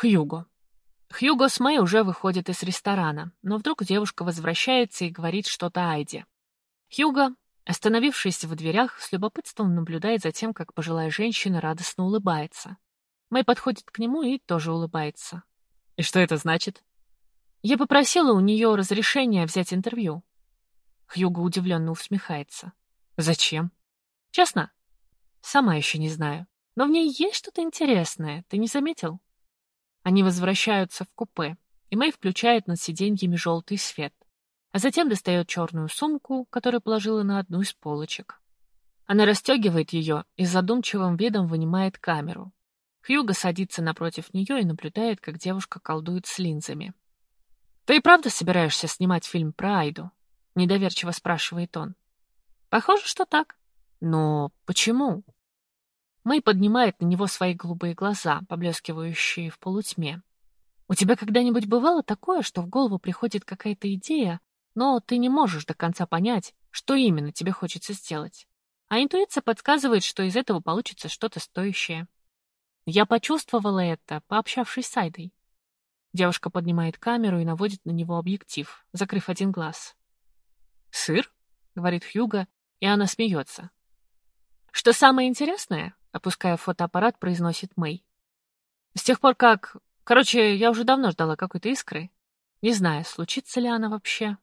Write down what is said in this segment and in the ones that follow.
Хьюго. Хьюго с Мэй уже выходит из ресторана, но вдруг девушка возвращается и говорит что-то Айде. Хьюго, остановившись в дверях, с любопытством наблюдает за тем, как пожилая женщина радостно улыбается. Мэй подходит к нему и тоже улыбается. «И что это значит?» «Я попросила у нее разрешения взять интервью». Хьюго удивленно усмехается. «Зачем?» «Честно?» «Сама еще не знаю. Но в ней есть что-то интересное. Ты не заметил?» Они возвращаются в купе, и Мэй включает над сиденьями желтый свет, а затем достает черную сумку, которую положила на одну из полочек. Она расстегивает ее и с задумчивым видом вынимает камеру. Хьюго садится напротив нее и наблюдает, как девушка колдует с линзами. «Ты и правда собираешься снимать фильм про Айду?» — недоверчиво спрашивает он. «Похоже, что так. Но почему?» Мэй поднимает на него свои голубые глаза, поблескивающие в полутьме. «У тебя когда-нибудь бывало такое, что в голову приходит какая-то идея, но ты не можешь до конца понять, что именно тебе хочется сделать? А интуиция подсказывает, что из этого получится что-то стоящее. Я почувствовала это, пообщавшись с Айдой. Девушка поднимает камеру и наводит на него объектив, закрыв один глаз. «Сыр?» — говорит Хьюга, и она смеется. «Что самое интересное?» Опуская фотоаппарат, произносит Мэй. С тех пор как... Короче, я уже давно ждала какой-то искры. Не знаю, случится ли она вообще.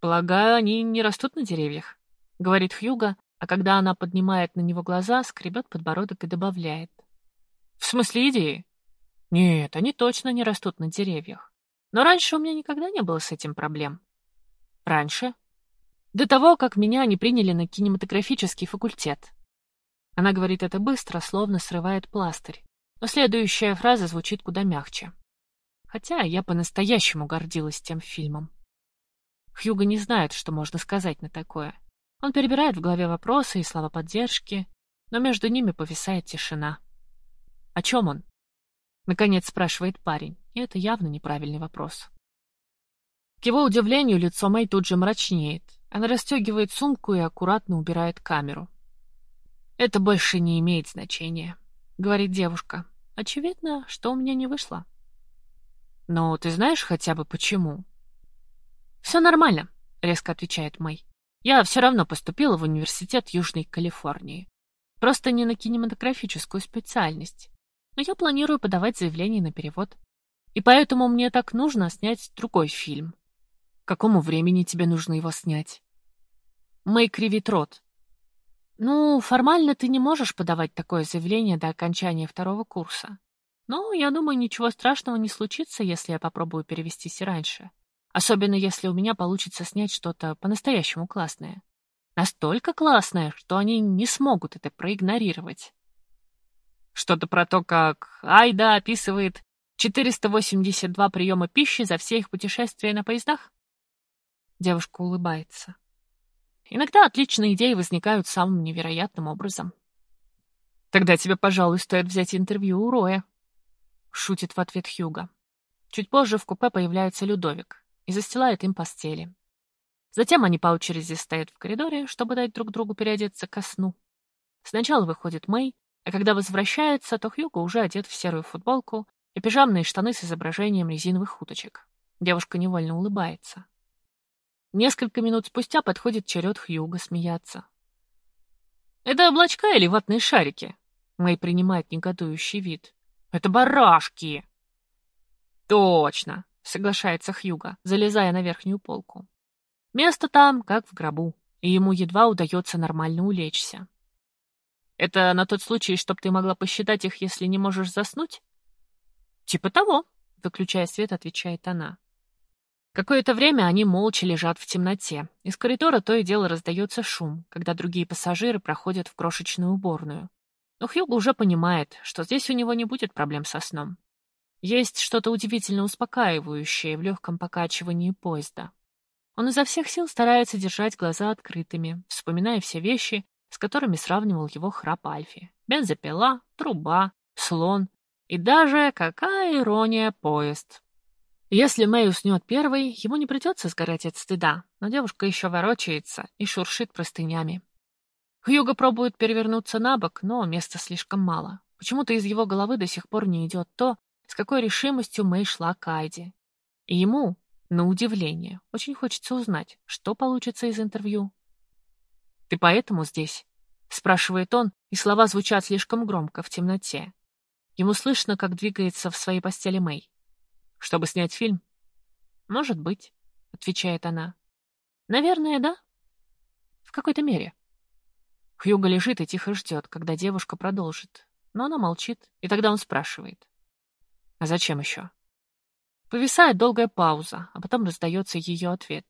Полагаю, они не растут на деревьях, говорит Хьюга, а когда она поднимает на него глаза, скребет подбородок и добавляет. В смысле идеи? Нет, они точно не растут на деревьях. Но раньше у меня никогда не было с этим проблем. Раньше? До того, как меня не приняли на кинематографический факультет. Она говорит это быстро, словно срывает пластырь. Но следующая фраза звучит куда мягче. Хотя я по-настоящему гордилась тем фильмом. Хьюго не знает, что можно сказать на такое. Он перебирает в голове вопросы и слова поддержки, но между ними повисает тишина. «О чем он?» Наконец спрашивает парень, и это явно неправильный вопрос. К его удивлению, лицо Мэй тут же мрачнеет. Она расстегивает сумку и аккуратно убирает камеру. «Это больше не имеет значения», — говорит девушка. «Очевидно, что у меня не вышло». «Но ты знаешь хотя бы почему?» «Все нормально», — резко отвечает Мэй. «Я все равно поступила в университет Южной Калифорнии. Просто не на кинематографическую специальность. Но я планирую подавать заявление на перевод. И поэтому мне так нужно снять другой фильм. К какому времени тебе нужно его снять?» Мэй кривит рот. Ну, формально ты не можешь подавать такое заявление до окончания второго курса. Но, я думаю, ничего страшного не случится, если я попробую перевестись раньше. Особенно, если у меня получится снять что-то по-настоящему классное. Настолько классное, что они не смогут это проигнорировать. Что-то про то, как Айда описывает 482 приема пищи за все их путешествия на поездах? Девушка улыбается. Иногда отличные идеи возникают самым невероятным образом. Тогда тебе, пожалуй, стоит взять интервью у Роя. Шутит в ответ Хьюга. Чуть позже в купе появляется Людовик и застилает им постели. Затем они по очереди стоят в коридоре, чтобы дать друг другу переодеться ко сну. Сначала выходит Мэй, а когда возвращается, то Хьюго уже одет в серую футболку и пижамные штаны с изображением резиновых уточек. Девушка невольно улыбается. Несколько минут спустя подходит черед Хьюга смеяться. «Это облачка или ватные шарики?» Мэй принимает негодующий вид. «Это барашки!» «Точно!» — соглашается Хьюга, залезая на верхнюю полку. Место там, как в гробу, и ему едва удается нормально улечься. «Это на тот случай, чтоб ты могла посчитать их, если не можешь заснуть?» «Типа того», — выключая свет, отвечает она. Какое-то время они молча лежат в темноте. Из коридора то и дело раздается шум, когда другие пассажиры проходят в крошечную уборную. Но Хьюго уже понимает, что здесь у него не будет проблем со сном. Есть что-то удивительно успокаивающее в легком покачивании поезда. Он изо всех сил старается держать глаза открытыми, вспоминая все вещи, с которыми сравнивал его храп Альфи. Бензопила, труба, слон и даже, какая ирония, поезд. Если Мэй уснет первой, ему не придется сгорать от стыда, но девушка еще ворочается и шуршит простынями. Хьюго пробует перевернуться на бок, но места слишком мало. Почему-то из его головы до сих пор не идет то, с какой решимостью Мэй шла к Айде. И ему, на удивление, очень хочется узнать, что получится из интервью. «Ты поэтому здесь?» — спрашивает он, и слова звучат слишком громко в темноте. Ему слышно, как двигается в своей постели Мэй. «Чтобы снять фильм?» «Может быть», — отвечает она. «Наверное, да. В какой-то мере». Хьюго лежит и тихо ждет, когда девушка продолжит. Но она молчит, и тогда он спрашивает. «А зачем еще?» Повисает долгая пауза, а потом раздается ее ответ.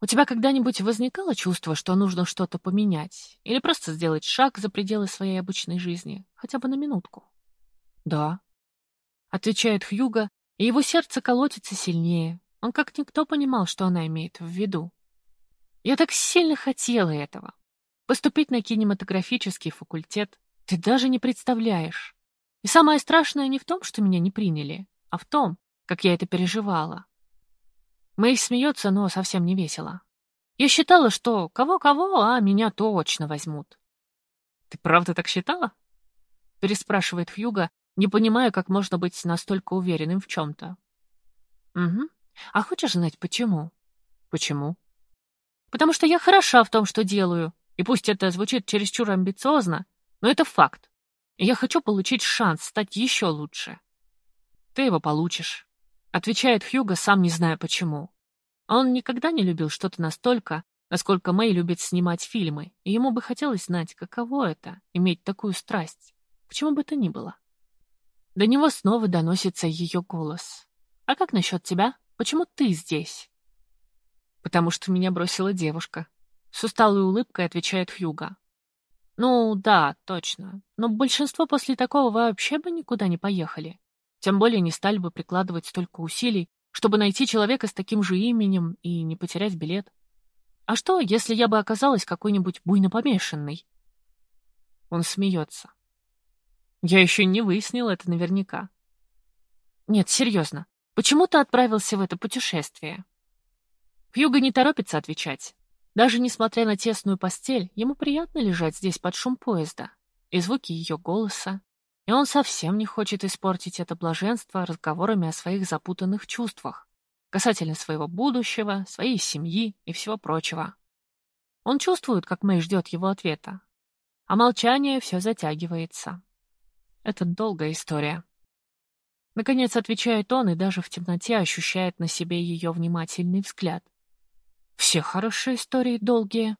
У тебя когда-нибудь возникало чувство, что нужно что-то поменять? Или просто сделать шаг за пределы своей обычной жизни? Хотя бы на минутку? Да. Отвечает Хьюга, и его сердце колотится сильнее. Он как никто понимал, что она имеет в виду. Я так сильно хотела этого. Поступить на кинематографический факультет. Ты даже не представляешь. И самое страшное не в том, что меня не приняли, а в том, как я это переживала. Мэй смеется, но совсем не весело. Я считала, что кого-кого, а меня точно возьмут. — Ты правда так считала? — переспрашивает Хьюга, не понимая, как можно быть настолько уверенным в чем-то. — Угу. А хочешь знать, почему? — Почему? — Потому что я хороша в том, что делаю, и пусть это звучит чересчур амбициозно, но это факт. И я хочу получить шанс стать еще лучше. — Ты его получишь. Отвечает Хьюго, сам не зная почему. Он никогда не любил что-то настолько, насколько Мэй любит снимать фильмы, и ему бы хотелось знать, каково это — иметь такую страсть, почему бы то ни было. До него снова доносится ее голос. «А как насчет тебя? Почему ты здесь?» «Потому что меня бросила девушка», — с усталой улыбкой отвечает Хьюга. «Ну, да, точно. Но большинство после такого вообще бы никуда не поехали. Тем более не стали бы прикладывать столько усилий, чтобы найти человека с таким же именем и не потерять билет. А что, если я бы оказалась какой-нибудь буйно помешанной? Он смеется. Я еще не выяснил это наверняка. Нет, серьезно. Почему ты отправился в это путешествие? Хьюго не торопится отвечать. Даже несмотря на тесную постель, ему приятно лежать здесь под шум поезда и звуки ее голоса, и он совсем не хочет испортить это блаженство разговорами о своих запутанных чувствах касательно своего будущего, своей семьи и всего прочего. Он чувствует, как Мэй ждет его ответа. А молчание все затягивается. Это долгая история. Наконец отвечает он и даже в темноте ощущает на себе ее внимательный взгляд. Все хорошие истории долгие.